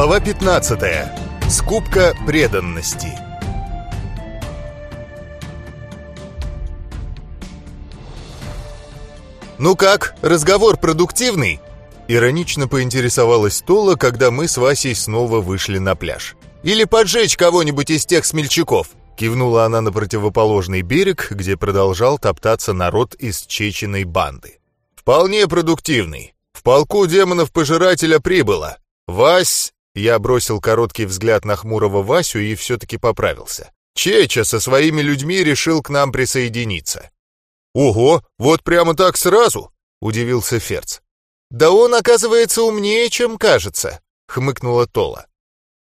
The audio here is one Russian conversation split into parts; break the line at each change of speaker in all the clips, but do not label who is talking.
Глава 15. Скупка преданности. «Ну как, разговор продуктивный?» Иронично поинтересовалась Тола, когда мы с Васей снова вышли на пляж. «Или поджечь кого-нибудь из тех смельчаков?» Кивнула она на противоположный берег, где продолжал топтаться народ из чеченой банды. «Вполне продуктивный. В полку демонов-пожирателя прибыло. Вась...» Я бросил короткий взгляд на хмурого Васю и все-таки поправился. Чеча со своими людьми решил к нам присоединиться. «Ого, вот прямо так сразу?» — удивился Ферц. «Да он, оказывается, умнее, чем кажется», — хмыкнула Тола.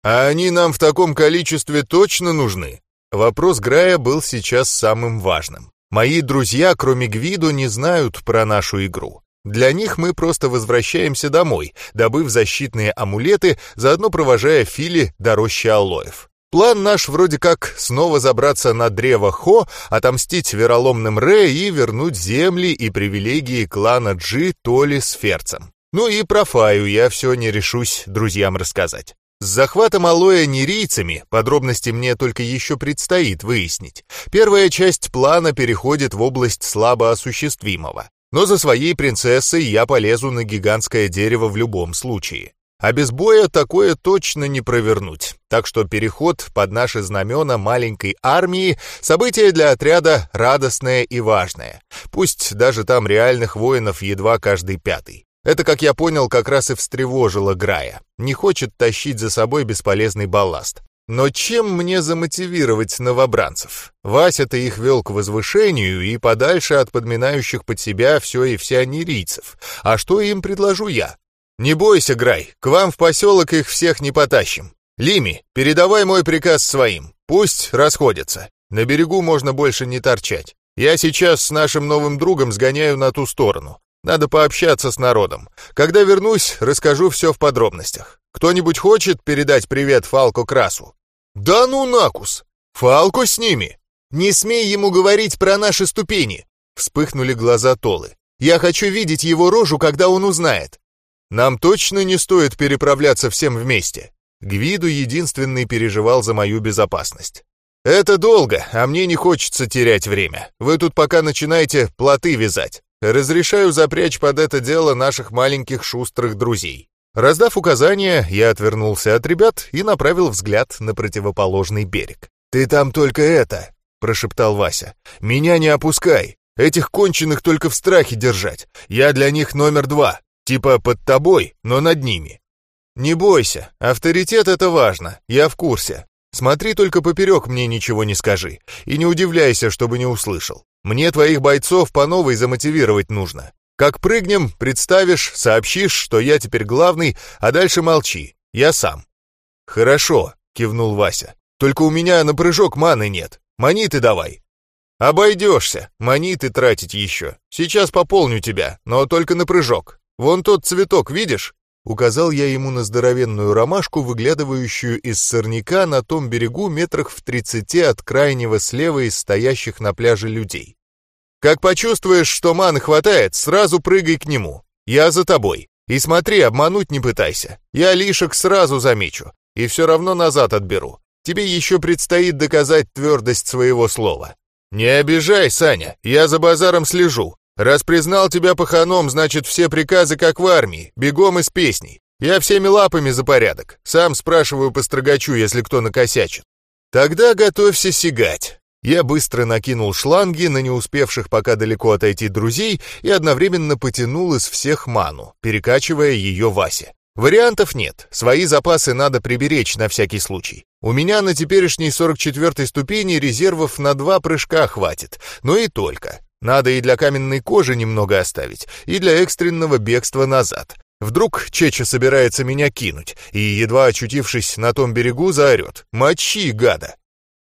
«А они нам в таком количестве точно нужны?» Вопрос Грая был сейчас самым важным. Мои друзья, кроме Гвиду, не знают про нашу игру. Для них мы просто возвращаемся домой, добыв защитные амулеты, заодно провожая Фили до рощи алоев. План наш вроде как снова забраться на древо Хо, отомстить вероломным Ре и вернуть земли и привилегии клана Джи Толи с Ферцем. Ну и про Фаю я все не решусь друзьям рассказать. С захватом алоэ нерийцами подробности мне только еще предстоит выяснить. Первая часть плана переходит в область слабо осуществимого. Но за своей принцессой я полезу на гигантское дерево в любом случае. А без боя такое точно не провернуть. Так что переход под наши знамена маленькой армии — событие для отряда радостное и важное. Пусть даже там реальных воинов едва каждый пятый. Это, как я понял, как раз и встревожило Грая. Не хочет тащить за собой бесполезный балласт. Но чем мне замотивировать новобранцев? Вася-то их вел к возвышению и подальше от подминающих под себя все и вся нерийцев. А что им предложу я? «Не бойся, Грай, к вам в поселок их всех не потащим. Лими, передавай мой приказ своим, пусть расходятся. На берегу можно больше не торчать. Я сейчас с нашим новым другом сгоняю на ту сторону. Надо пообщаться с народом. Когда вернусь, расскажу все в подробностях. Кто-нибудь хочет передать привет Фалко Красу?» «Да ну накус! Фалко с ними!» «Не смей ему говорить про наши ступени!» Вспыхнули глаза Толы. «Я хочу видеть его рожу, когда он узнает. Нам точно не стоит переправляться всем вместе. Гвиду единственный переживал за мою безопасность. Это долго, а мне не хочется терять время. Вы тут пока начинаете плоты вязать. Разрешаю запрячь под это дело наших маленьких шустрых друзей. Раздав указания, я отвернулся от ребят и направил взгляд на противоположный берег. «Ты там только это!» — прошептал Вася. «Меня не опускай! Этих конченых только в страхе держать! Я для них номер два!» Типа под тобой, но над ними. Не бойся, авторитет — это важно, я в курсе. Смотри, только поперек мне ничего не скажи. И не удивляйся, чтобы не услышал. Мне твоих бойцов по новой замотивировать нужно. Как прыгнем, представишь, сообщишь, что я теперь главный, а дальше молчи. Я сам. Хорошо, кивнул Вася. Только у меня на прыжок маны нет. Монеты давай. Обойдешься. Монеты тратить еще. Сейчас пополню тебя, но только на прыжок. «Вон тот цветок, видишь?» Указал я ему на здоровенную ромашку, выглядывающую из сорняка на том берегу метрах в тридцати от крайнего слева из стоящих на пляже людей. «Как почувствуешь, что маны хватает, сразу прыгай к нему. Я за тобой. И смотри, обмануть не пытайся. Я лишек сразу замечу. И все равно назад отберу. Тебе еще предстоит доказать твердость своего слова. Не обижай, Саня, я за базаром слежу. Раз признал тебя паханом, значит, все приказы как в армии, бегом из песней. Я всеми лапами за порядок. Сам спрашиваю по строгачу, если кто накосячит. Тогда готовься сигать. Я быстро накинул шланги на не успевших пока далеко отойти друзей и одновременно потянул из всех ману, перекачивая ее Васе. Вариантов нет, свои запасы надо приберечь на всякий случай. У меня на теперешней 44-й ступени резервов на два прыжка хватит, но и только. Надо и для каменной кожи немного оставить, и для экстренного бегства назад. Вдруг Чеча собирается меня кинуть, и, едва очутившись на том берегу, заорет «Мочи, гада!».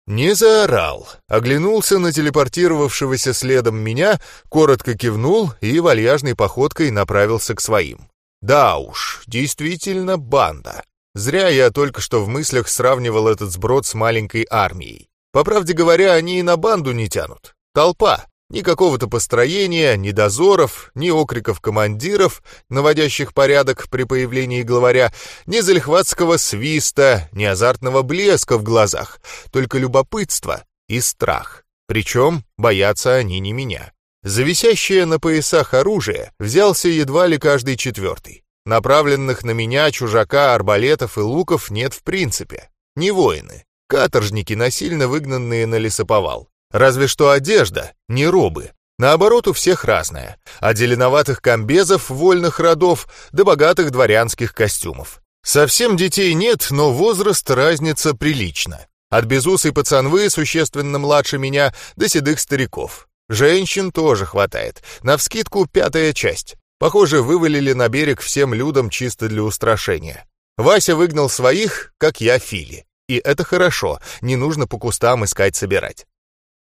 Не заорал, оглянулся на телепортировавшегося следом меня, коротко кивнул и вальяжной походкой направился к своим. Да уж, действительно банда. Зря я только что в мыслях сравнивал этот сброд с маленькой армией. По правде говоря, они и на банду не тянут. Толпа, Ни какого-то построения, ни дозоров, ни окриков командиров, наводящих порядок при появлении главаря, ни залихватского свиста, ни азартного блеска в глазах, только любопытство и страх. Причем боятся они не меня. Зависящее на поясах оружие взялся едва ли каждый четвертый. Направленных на меня чужака, арбалетов и луков нет в принципе. Не воины. Каторжники, насильно выгнанные на лесоповал. Разве что одежда, не робы. Наоборот, у всех разная. От зеленоватых комбезов вольных родов до богатых дворянских костюмов. Совсем детей нет, но возраст разница прилична. От безусой пацанвы, существенно младше меня, до седых стариков. Женщин тоже хватает. Навскидку пятая часть. Похоже, вывалили на берег всем людям чисто для устрашения. Вася выгнал своих, как я Фили. И это хорошо, не нужно по кустам искать собирать.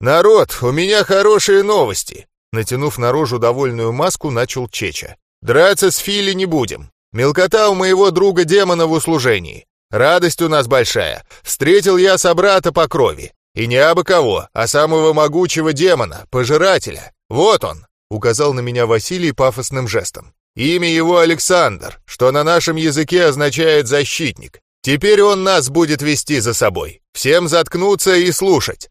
«Народ, у меня хорошие новости!» Натянув на рожу довольную маску, начал Чеча. «Драться с Фили не будем. Мелкота у моего друга-демона в услужении. Радость у нас большая. Встретил я собрата по крови. И не абы кого, а самого могучего демона, пожирателя. Вот он!» Указал на меня Василий пафосным жестом. «Имя его Александр, что на нашем языке означает «защитник». Теперь он нас будет вести за собой. Всем заткнуться и слушать.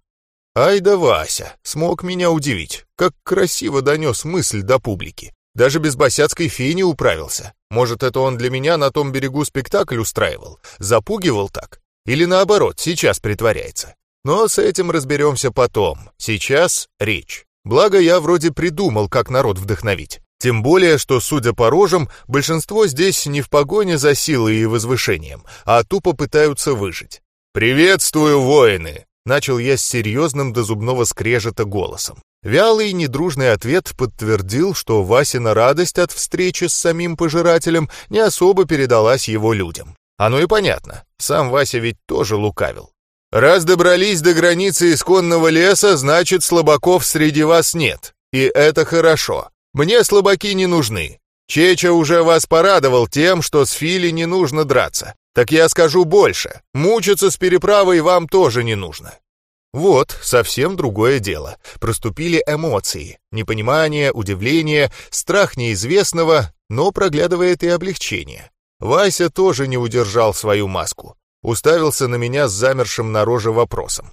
Ай да Вася, смог меня удивить. Как красиво донес мысль до публики. Даже без босяцкой феи управился. Может, это он для меня на том берегу спектакль устраивал? Запугивал так? Или наоборот, сейчас притворяется? Но с этим разберемся потом. Сейчас речь. Благо, я вроде придумал, как народ вдохновить. Тем более, что, судя по рожам, большинство здесь не в погоне за силой и возвышением, а тупо пытаются выжить. «Приветствую, воины!» Начал я с серьезным до зубного скрежета голосом. Вялый недружный ответ подтвердил, что Васина радость от встречи с самим пожирателем не особо передалась его людям. Оно и понятно, сам Вася ведь тоже лукавил. «Раз добрались до границы исконного леса, значит, слабаков среди вас нет. И это хорошо. Мне слабаки не нужны. Чеча уже вас порадовал тем, что с Фили не нужно драться. Так я скажу больше. Мучиться с переправой вам тоже не нужно. Вот, совсем другое дело. Проступили эмоции. Непонимание, удивление, страх неизвестного, но проглядывает и облегчение. Вася тоже не удержал свою маску. Уставился на меня с замершим на роже вопросом.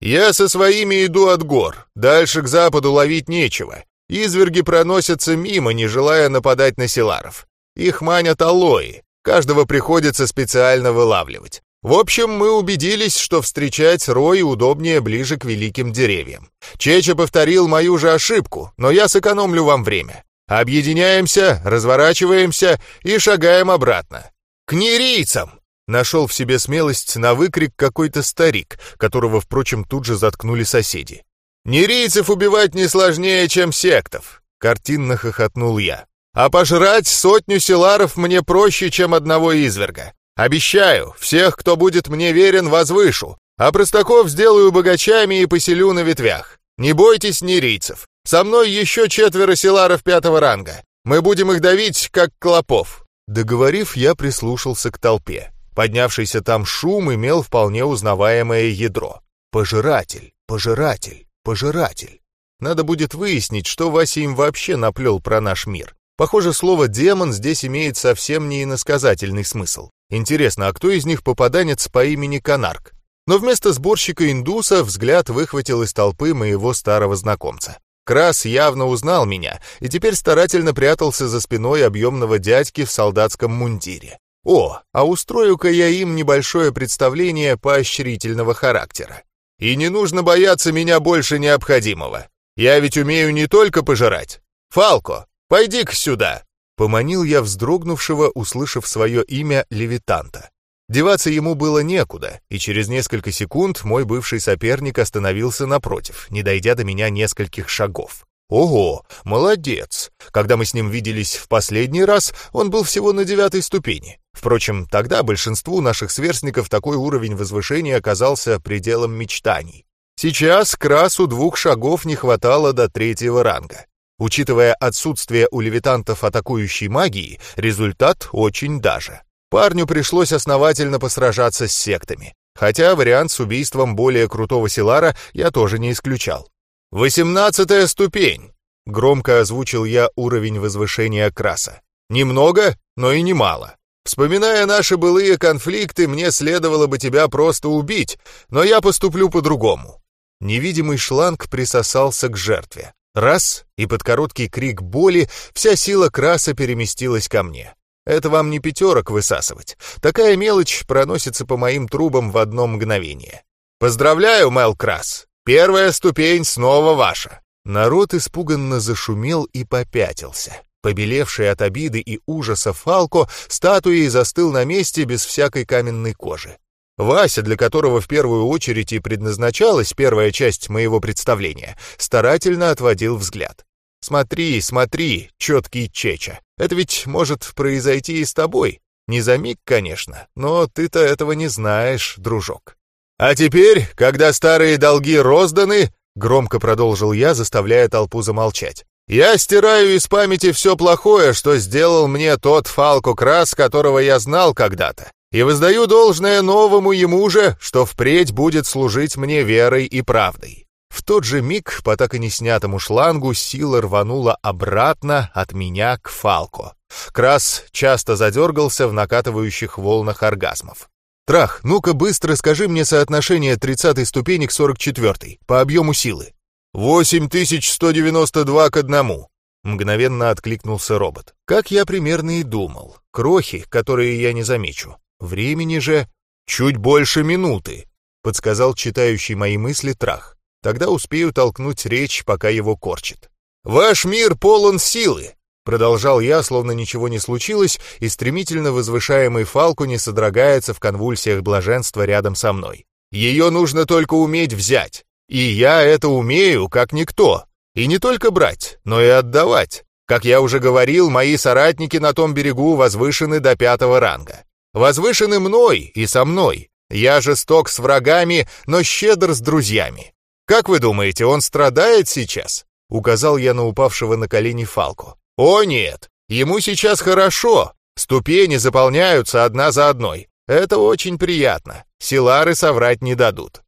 «Я со своими иду от гор. Дальше к западу ловить нечего. Изверги проносятся мимо, не желая нападать на селаров. Их манят алои. Каждого приходится специально вылавливать. В общем, мы убедились, что встречать рой удобнее ближе к великим деревьям. Чеча повторил мою же ошибку, но я сэкономлю вам время. Объединяемся, разворачиваемся и шагаем обратно. К нерийцам! Нашел в себе смелость на выкрик какой-то старик, которого, впрочем, тут же заткнули соседи. «Нерийцев убивать не сложнее, чем сектов!» — картинно хохотнул я. А пожрать сотню селаров мне проще, чем одного изверга. Обещаю, всех, кто будет мне верен, возвышу, а простаков сделаю богачами и поселю на ветвях. Не бойтесь нерийцев. Со мной еще четверо селаров пятого ранга. Мы будем их давить, как клопов». Договорив, я прислушался к толпе. Поднявшийся там шум имел вполне узнаваемое ядро. Пожиратель, пожиратель, пожиратель. Надо будет выяснить, что Вася им вообще наплел про наш мир. Похоже, слово «демон» здесь имеет совсем не иносказательный смысл. Интересно, а кто из них попаданец по имени Канарк? Но вместо сборщика-индуса взгляд выхватил из толпы моего старого знакомца. Крас явно узнал меня и теперь старательно прятался за спиной объемного дядьки в солдатском мундире. О, а устрою-ка я им небольшое представление поощрительного характера. И не нужно бояться меня больше необходимого. Я ведь умею не только пожирать. Фалко, «Пойди-ка сюда!» Поманил я вздрогнувшего, услышав свое имя левитанта. Деваться ему было некуда, и через несколько секунд мой бывший соперник остановился напротив, не дойдя до меня нескольких шагов. Ого, молодец! Когда мы с ним виделись в последний раз, он был всего на девятой ступени. Впрочем, тогда большинству наших сверстников такой уровень возвышения оказался пределом мечтаний. Сейчас красу двух шагов не хватало до третьего ранга. Учитывая отсутствие у левитантов атакующей магии, результат очень даже. Парню пришлось основательно посражаться с сектами. Хотя вариант с убийством более крутого Силара я тоже не исключал. «Восемнадцатая ступень!» — громко озвучил я уровень возвышения краса. «Немного, но и немало. Вспоминая наши былые конфликты, мне следовало бы тебя просто убить, но я поступлю по-другому». Невидимый шланг присосался к жертве. Раз, и под короткий крик боли вся сила краса переместилась ко мне. Это вам не пятерок высасывать. Такая мелочь проносится по моим трубам в одно мгновение. Поздравляю, Мел Крас. Первая ступень снова ваша. Народ испуганно зашумел и попятился. Побелевший от обиды и ужаса Фалко статуей застыл на месте без всякой каменной кожи. Вася, для которого в первую очередь и предназначалась первая часть моего представления, старательно отводил взгляд. «Смотри, смотри, четкий Чеча, это ведь может произойти и с тобой. Не за миг, конечно, но ты-то этого не знаешь, дружок». «А теперь, когда старые долги розданы», — громко продолжил я, заставляя толпу замолчать, «я стираю из памяти все плохое, что сделал мне тот Фалко Крас, которого я знал когда-то и воздаю должное новому ему же, что впредь будет служить мне верой и правдой». В тот же миг по так и не снятому шлангу сила рванула обратно от меня к Фалко. Крас часто задергался в накатывающих волнах оргазмов. «Трах, ну-ка быстро скажи мне соотношение 30-й ступени к 44-й по объему силы». «8192 к одному», — мгновенно откликнулся робот. Как я примерно и думал. Крохи, которые я не замечу. Времени же чуть больше минуты, подсказал читающий мои мысли Трах. Тогда успею толкнуть речь, пока его корчит. «Ваш мир полон силы!» Продолжал я, словно ничего не случилось, и стремительно возвышаемый Фалку не содрогается в конвульсиях блаженства рядом со мной. Ее нужно только уметь взять. И я это умею, как никто. И не только брать, но и отдавать. Как я уже говорил, мои соратники на том берегу возвышены до пятого ранга возвышены мной и со мной. Я жесток с врагами, но щедр с друзьями. Как вы думаете, он страдает сейчас?» Указал я на упавшего на колени Фалку. «О нет, ему сейчас хорошо. Ступени заполняются одна за одной. Это очень приятно. Силары соврать не дадут».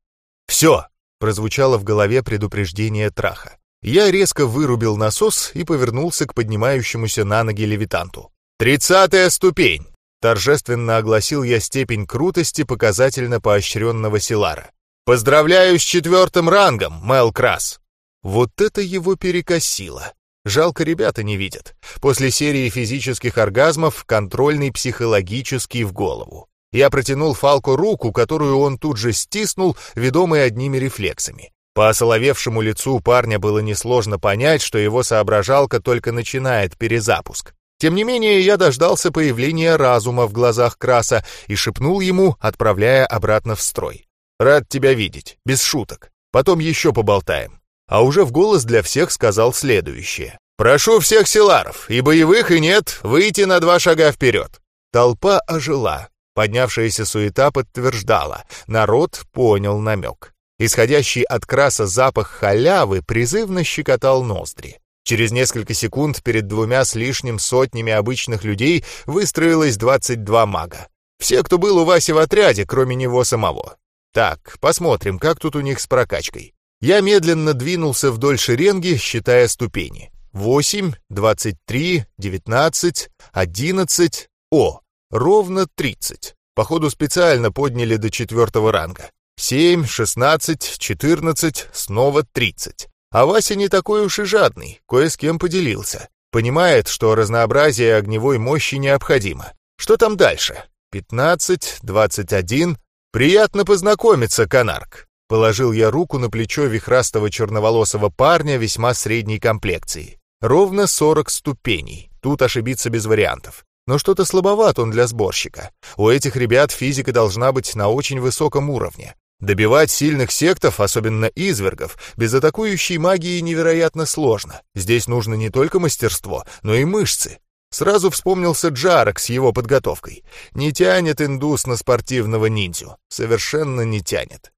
«Все!» — прозвучало в голове предупреждение Траха. Я резко вырубил насос и повернулся к поднимающемуся на ноги левитанту. «Тридцатая ступень! Торжественно огласил я степень крутости показательно поощренного Силара. «Поздравляю с четвертым рангом, Мел Крас!» Вот это его перекосило. Жалко, ребята не видят. После серии физических оргазмов контрольный психологический в голову. Я протянул Фалку руку, которую он тут же стиснул, ведомый одними рефлексами. По осоловевшему лицу парня было несложно понять, что его соображалка только начинает перезапуск. Тем не менее, я дождался появления разума в глазах Краса и шепнул ему, отправляя обратно в строй. «Рад тебя видеть, без шуток. Потом еще поболтаем». А уже в голос для всех сказал следующее. «Прошу всех селаров, и боевых, и нет, выйти на два шага вперед». Толпа ожила. Поднявшаяся суета подтверждала. Народ понял намек. Исходящий от краса запах халявы призывно щекотал ноздри. Через несколько секунд перед двумя с лишним сотнями обычных людей выстроилось 22 мага. Все, кто был у Васи в отряде, кроме него самого. Так, посмотрим, как тут у них с прокачкой. Я медленно двинулся вдоль шеренги, считая ступени. 8, 23, 19, 11... О, ровно 30. Походу специально подняли до четвертого ранга. 7, 16, 14, снова 30. А Вася не такой уж и жадный, кое с кем поделился. Понимает, что разнообразие огневой мощи необходимо. Что там дальше? 15, 21. Приятно познакомиться, Канарк. Положил я руку на плечо вихрастого черноволосого парня весьма средней комплекции. Ровно 40 ступеней. Тут ошибиться без вариантов. Но что-то слабоват он для сборщика. У этих ребят физика должна быть на очень высоком уровне. Добивать сильных сектов, особенно извергов, без атакующей магии невероятно сложно. Здесь нужно не только мастерство, но и мышцы. Сразу вспомнился Джарок с его подготовкой. Не тянет индус на спортивного ниндзю. Совершенно не тянет.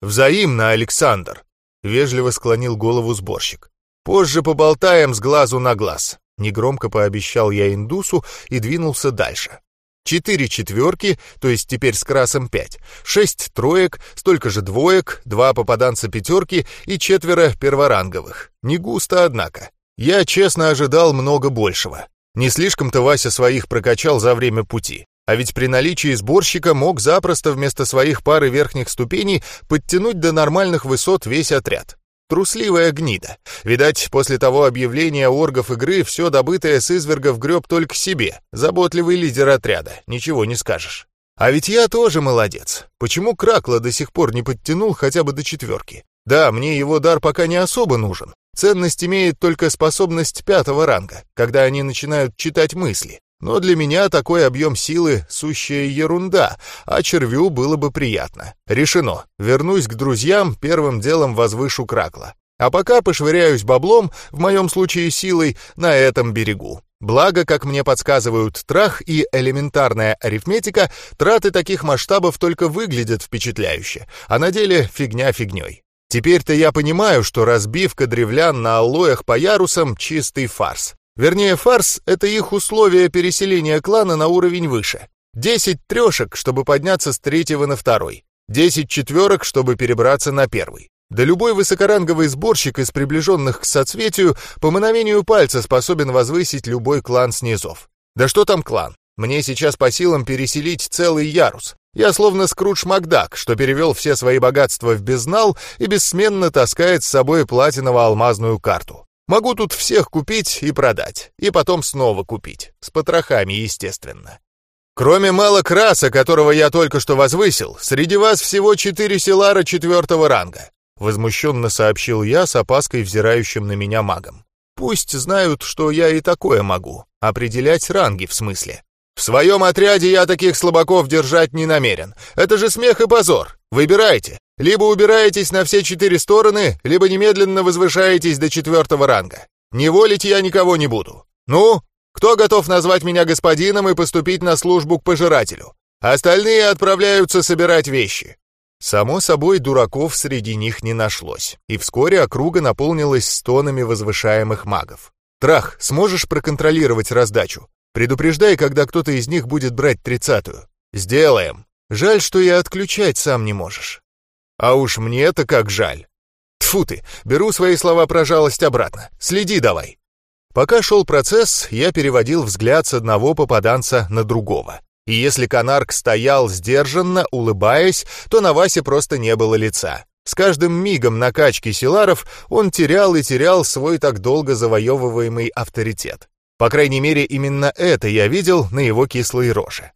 «Взаимно, Александр!» — вежливо склонил голову сборщик. «Позже поболтаем с глазу на глаз», — негромко пообещал я индусу и двинулся дальше. Четыре четверки, то есть теперь с красом пять, шесть троек, столько же двоек, два попаданца пятерки и четверо перворанговых. Не густо, однако. Я честно ожидал много большего. Не слишком-то Вася своих прокачал за время пути. А ведь при наличии сборщика мог запросто вместо своих пары верхних ступеней подтянуть до нормальных высот весь отряд. Трусливая гнида. Видать, после того объявления оргов игры все добытое с извергов греб только себе. Заботливый лидер отряда, ничего не скажешь. А ведь я тоже молодец. Почему Кракла до сих пор не подтянул хотя бы до четверки? Да, мне его дар пока не особо нужен. Ценность имеет только способность пятого ранга, когда они начинают читать мысли. Но для меня такой объем силы — сущая ерунда, а червю было бы приятно. Решено. Вернусь к друзьям, первым делом возвышу Кракла. А пока пошвыряюсь баблом, в моем случае силой, на этом берегу. Благо, как мне подсказывают трах и элементарная арифметика, траты таких масштабов только выглядят впечатляюще, а на деле фигня фигней. Теперь-то я понимаю, что разбивка древлян на аллоях по ярусам — чистый фарс. Вернее, фарс — это их условия переселения клана на уровень выше. Десять трешек, чтобы подняться с третьего на второй. Десять четверок, чтобы перебраться на первый. Да любой высокоранговый сборщик из приближенных к соцветию по мановению пальца способен возвысить любой клан снизов. Да что там клан? Мне сейчас по силам переселить целый ярус. Я словно Скрудж Макдак, что перевел все свои богатства в безнал и бессменно таскает с собой платиново-алмазную карту. Могу тут всех купить и продать, и потом снова купить, с потрохами, естественно. Кроме мало краса, которого я только что возвысил, среди вас всего четыре селара четвертого ранга, возмущенно сообщил я с опаской взирающим на меня магом. Пусть знают, что я и такое могу, определять ранги в смысле. В своем отряде я таких слабаков держать не намерен. Это же смех и позор. Выбирайте. Либо убираетесь на все четыре стороны, либо немедленно возвышаетесь до четвертого ранга. Не волить я никого не буду. Ну, кто готов назвать меня господином и поступить на службу к пожирателю? Остальные отправляются собирать вещи. Само собой, дураков среди них не нашлось, и вскоре округа наполнилась стонами возвышаемых магов. «Трах, сможешь проконтролировать раздачу? Предупреждай, когда кто-то из них будет брать тридцатую. Сделаем. Жаль, что и отключать сам не можешь. А уж мне-то как жаль. Тфу ты, беру свои слова про жалость обратно. Следи давай. Пока шел процесс, я переводил взгляд с одного попаданца на другого. И если Канарк стоял сдержанно, улыбаясь, то на Васе просто не было лица. С каждым мигом накачки Силаров он терял и терял свой так долго завоевываемый авторитет. По крайней мере, именно это я видел на его кислой роже.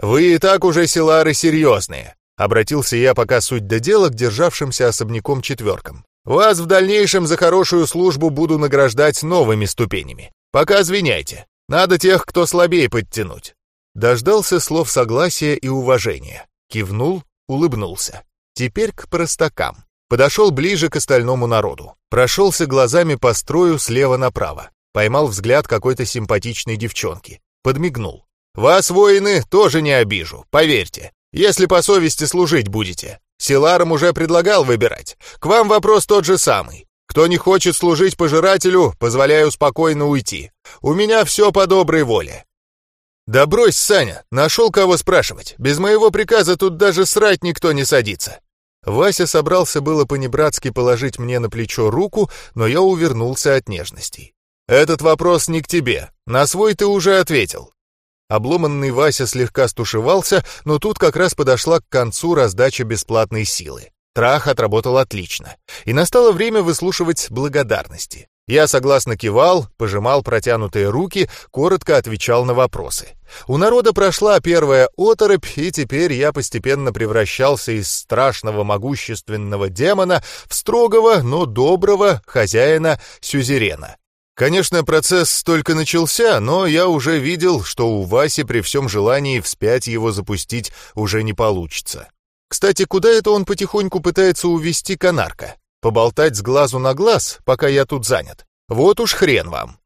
«Вы и так уже, Силары, серьезные», — обратился я пока суть до дела к державшимся особняком четверкам. «Вас в дальнейшем за хорошую службу буду награждать новыми ступенями. Пока извиняйте, надо тех, кто слабее подтянуть». Дождался слов согласия и уважения. Кивнул, улыбнулся. Теперь к простакам. Подошел ближе к остальному народу. Прошелся глазами по строю слева направо. Поймал взгляд какой-то симпатичной девчонки. Подмигнул. «Вас, воины, тоже не обижу, поверьте. Если по совести служить будете. Силарам уже предлагал выбирать. К вам вопрос тот же самый. Кто не хочет служить пожирателю, позволяю спокойно уйти. У меня все по доброй воле». «Да брось, Саня, нашел кого спрашивать. Без моего приказа тут даже срать никто не садится». Вася собрался было понебратски положить мне на плечо руку, но я увернулся от нежностей. «Этот вопрос не к тебе. На свой ты уже ответил». Обломанный Вася слегка стушевался, но тут как раз подошла к концу раздача бесплатной силы. Трах отработал отлично, и настало время выслушивать благодарности. Я согласно кивал, пожимал протянутые руки, коротко отвечал на вопросы. У народа прошла первая оторопь, и теперь я постепенно превращался из страшного могущественного демона в строгого, но доброго хозяина Сюзерена. Конечно, процесс только начался, но я уже видел, что у Васи при всем желании вспять его запустить уже не получится. Кстати, куда это он потихоньку пытается увести канарка? Поболтать с глазу на глаз, пока я тут занят? Вот уж хрен вам.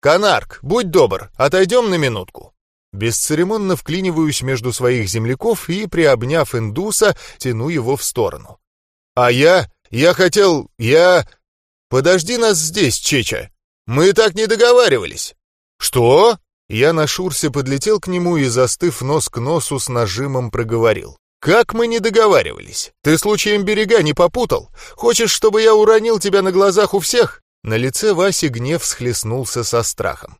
Канарк, будь добр, отойдем на минутку. Бесцеремонно вклиниваюсь между своих земляков и, приобняв индуса, тяну его в сторону. А я... я хотел... я... Подожди нас здесь, Чеча, «Мы так не договаривались». «Что?» Я на шурсе подлетел к нему и, застыв нос к носу, с нажимом проговорил. «Как мы не договаривались? Ты случаем берега не попутал? Хочешь, чтобы я уронил тебя на глазах у всех?» На лице Васи гнев схлестнулся со страхом.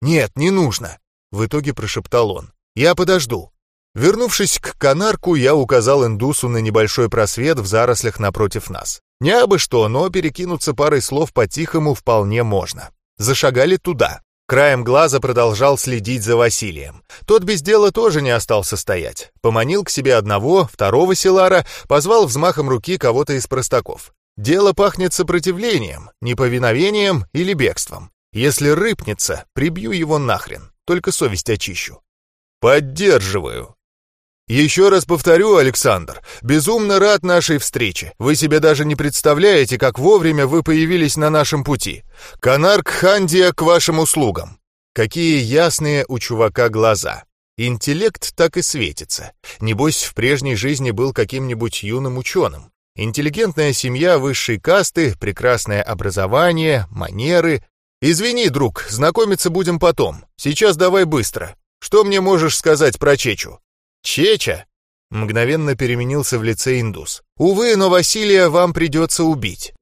«Нет, не нужно», — в итоге прошептал он. «Я подожду». Вернувшись к канарку, я указал индусу на небольшой просвет в зарослях напротив нас. Не абы что, но перекинуться парой слов по-тихому вполне можно. Зашагали туда. Краем глаза продолжал следить за Василием. Тот без дела тоже не остался стоять. Поманил к себе одного, второго селара, позвал взмахом руки кого-то из простаков. Дело пахнет сопротивлением, неповиновением или бегством. Если рыпнется, прибью его нахрен, только совесть очищу. «Поддерживаю», «Еще раз повторю, Александр, безумно рад нашей встрече. Вы себе даже не представляете, как вовремя вы появились на нашем пути. Канарк Хандия к вашим услугам». Какие ясные у чувака глаза. Интеллект так и светится. Небось, в прежней жизни был каким-нибудь юным ученым. Интеллигентная семья высшей касты, прекрасное образование, манеры. Извини, друг, знакомиться будем потом. Сейчас давай быстро. Что мне можешь сказать про Чечу? «Чеча!» — мгновенно переменился в лице индус. «Увы, но Василия вам придется убить.